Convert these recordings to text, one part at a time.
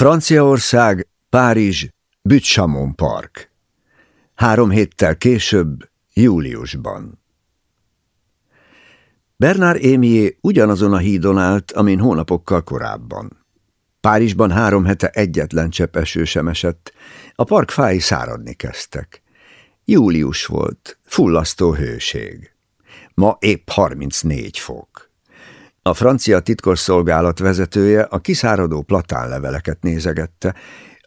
Franciaország, Párizs, Bütchamon Park. Három héttel később, júliusban. Bernard Émié ugyanazon a hídon állt, amin hónapokkal korábban. Párizsban három hete egyetlen csepp eső sem esett, a park fái száradni kezdtek. Július volt, fullasztó hőség. Ma épp 34 fok. A francia titkosszolgálat vezetője a kiszáradó platánleveleket nézegette,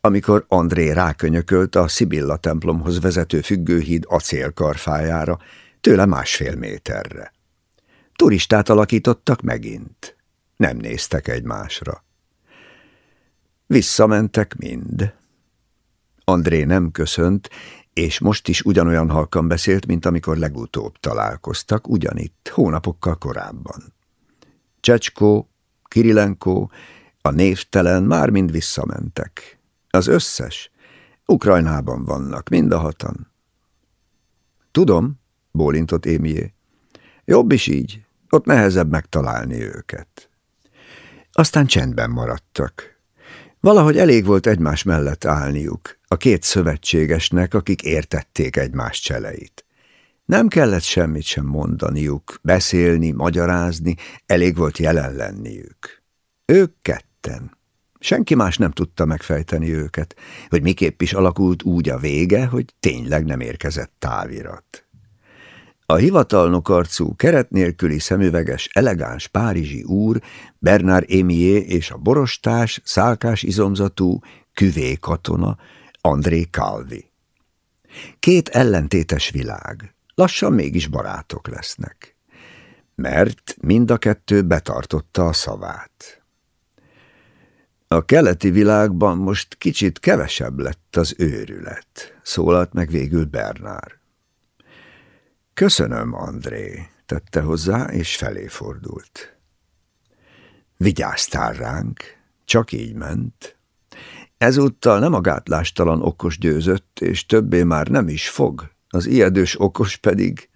amikor André rákönyökölt a Sibilla templomhoz vezető függőhíd acélkarfájára, tőle másfél méterre. Turistát alakítottak megint. Nem néztek egymásra. Visszamentek mind. André nem köszönt, és most is ugyanolyan halkan beszélt, mint amikor legutóbb találkoztak, ugyanitt, hónapokkal korábban. Csecskó, Kirilenko, a névtelen már mind visszamentek. Az összes. Ukrajnában vannak, mind a hatan. Tudom, bólintott Émié. Jobb is így, ott nehezebb megtalálni őket. Aztán csendben maradtak. Valahogy elég volt egymás mellett állniuk, a két szövetségesnek, akik értették egymás cseleit. Nem kellett semmit sem mondaniuk, beszélni, magyarázni, elég volt jelen lenniük. Ők ketten. Senki más nem tudta megfejteni őket, hogy miképp is alakult úgy a vége, hogy tényleg nem érkezett távirat. A hivatalnok arcú, keret nélküli szemüveges, elegáns párizsi úr, Bernard Émié és a borostás, szálkás izomzatú, küvé katona, André Calvi. Két ellentétes világ, lassan mégis barátok lesznek. Mert mind a kettő betartotta a szavát. A keleti világban most kicsit kevesebb lett az őrület, szólalt meg végül Bernár. Köszönöm, André, tette hozzá, és felé fordult. Vigyáztál ránk, csak így ment. Ezúttal nem a gátlástalan okos győzött, és többé már nem is fog, az ijedős okos pedig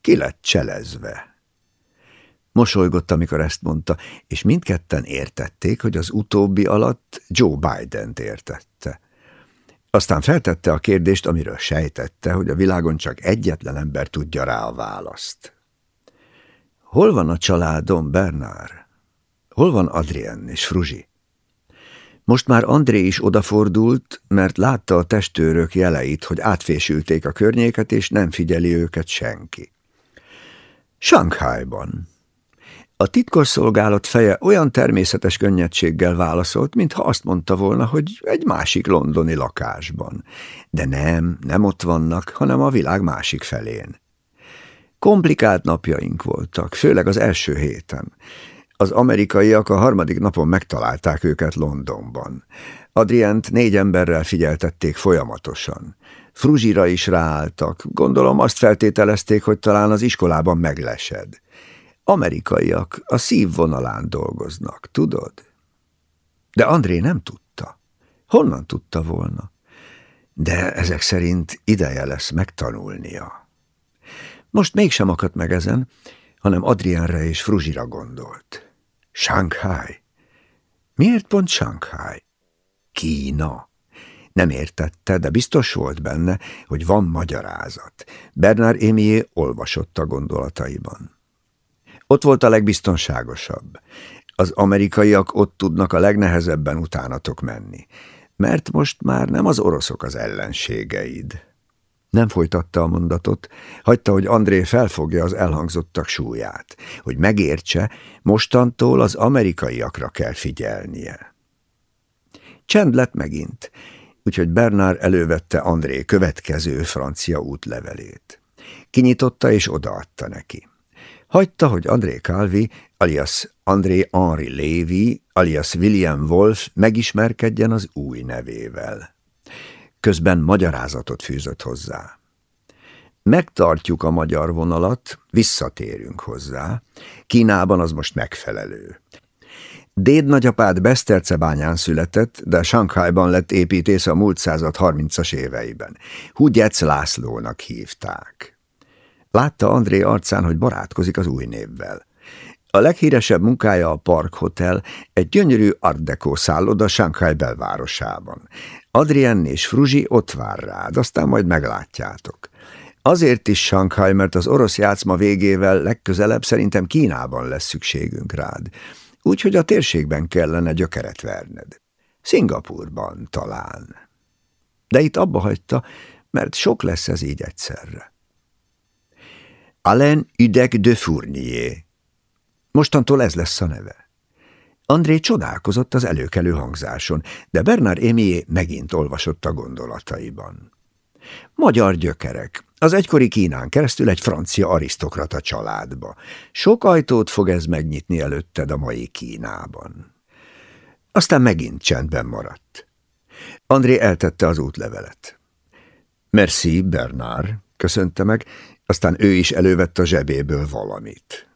ki lett cselezve. Mosolygott, amikor ezt mondta, és mindketten értették, hogy az utóbbi alatt Joe Biden-t értette. Aztán feltette a kérdést, amiről sejtette, hogy a világon csak egyetlen ember tudja rá a választ. Hol van a családom, Bernard? Hol van Adrien és Fruzsi? Most már André is odafordult, mert látta a testőrök jeleit, hogy átfésülték a környéket, és nem figyeli őket senki. Sankhájban. A titkosszolgálat feje olyan természetes könnyedséggel válaszolt, mintha azt mondta volna, hogy egy másik londoni lakásban. De nem, nem ott vannak, hanem a világ másik felén. Komplikált napjaink voltak, főleg az első héten. Az amerikaiak a harmadik napon megtalálták őket Londonban. Adrient négy emberrel figyeltették folyamatosan. Fruzsira is ráálltak, gondolom azt feltételezték, hogy talán az iskolában meglesed. Amerikaiak a szívvonalán dolgoznak, tudod? De André nem tudta. Honnan tudta volna? De ezek szerint ideje lesz megtanulnia. Most mégsem akadt meg ezen, hanem Adrienre és Fruzsira gondolt. Shanghai. Miért pont Shanghai? Kína. Nem értette, de biztos volt benne, hogy van magyarázat. Bernard Émié olvasott a gondolataiban. Ott volt a legbiztonságosabb. Az amerikaiak ott tudnak a legnehezebben utánatok menni, mert most már nem az oroszok az ellenségeid. Nem folytatta a mondatot, hagyta, hogy André felfogja az elhangzottak súlyát, hogy megértse, mostantól az amerikaiakra kell figyelnie. Csend lett megint, úgyhogy Bernard elővette André következő francia útlevelét. Kinyitotta és odaadta neki. Hagyta, hogy André Calvi, alias André Henri Lévy, alias William Wolf megismerkedjen az új nevével közben magyarázatot fűzött hozzá. Megtartjuk a magyar vonalat, visszatérünk hozzá. Kínában az most megfelelő. Déd nagyapád Besztercebányán született, de Sankhajban lett építész a múlt század 30-as éveiben. Hugyec Lászlónak hívták. Látta André arcán, hogy barátkozik az új névvel. A leghíresebb munkája a Park Hotel, egy gyönyörű Art Deco szálloda Shanghai belvárosában. Adrien és Fruzsi ott vár rád, aztán majd meglátjátok. Azért is Shanghai, mert az orosz játszma végével legközelebb szerintem Kínában lesz szükségünk rád. Úgyhogy a térségben kellene gyökeret verned. Szingapurban talán. De itt abba hagyta, mert sok lesz ez így egyszerre. Alain Üdek de Fournier. Mostantól ez lesz a neve. André csodálkozott az előkelő hangzáson, de Bernard Émié megint olvasott a gondolataiban. Magyar gyökerek, az egykori Kínán keresztül egy francia arisztokrata családba. Sok ajtót fog ez megnyitni előtted a mai Kínában. Aztán megint csendben maradt. André eltette az útlevelet. Merci, Bernard, köszönte meg, aztán ő is elővette a zsebéből valamit.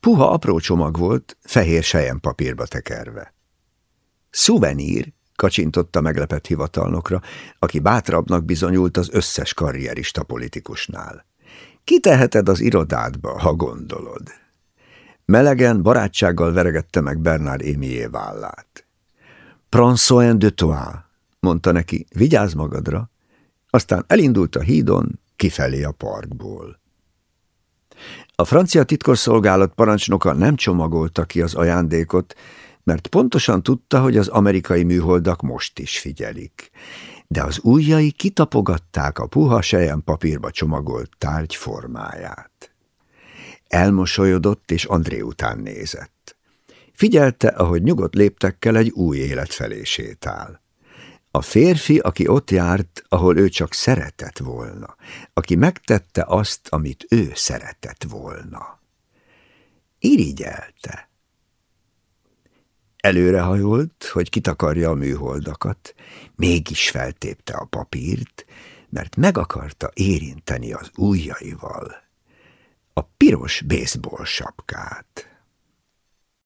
Puha apró csomag volt, fehér papírba tekerve. Szuvenír, kacsintotta meglepett hivatalnokra, aki bátrabbnak bizonyult az összes karrierista politikusnál. Kiteheted az irodádba, ha gondolod. Melegen, barátsággal veregette meg Bernard Émié vállát. Prends soin de toi, mondta neki, vigyázz magadra. Aztán elindult a hídon, kifelé a parkból. A francia titkosszolgálat parancsnoka nem csomagolta ki az ajándékot, mert pontosan tudta, hogy az amerikai műholdak most is figyelik. De az ujjai kitapogatták a puha sejem papírba csomagolt tárgy formáját. Elmosolyodott, és André után nézett. Figyelte, ahogy nyugodt léptekkel egy új élet felé sétál. A férfi, aki ott járt, ahol ő csak szeretett volna, aki megtette azt, amit ő szeretett volna. Irigyelte. Előrehajolt, hogy kitakarja a műholdakat, mégis feltépte a papírt, mert meg akarta érinteni az ujjaival a piros baseball sapkát.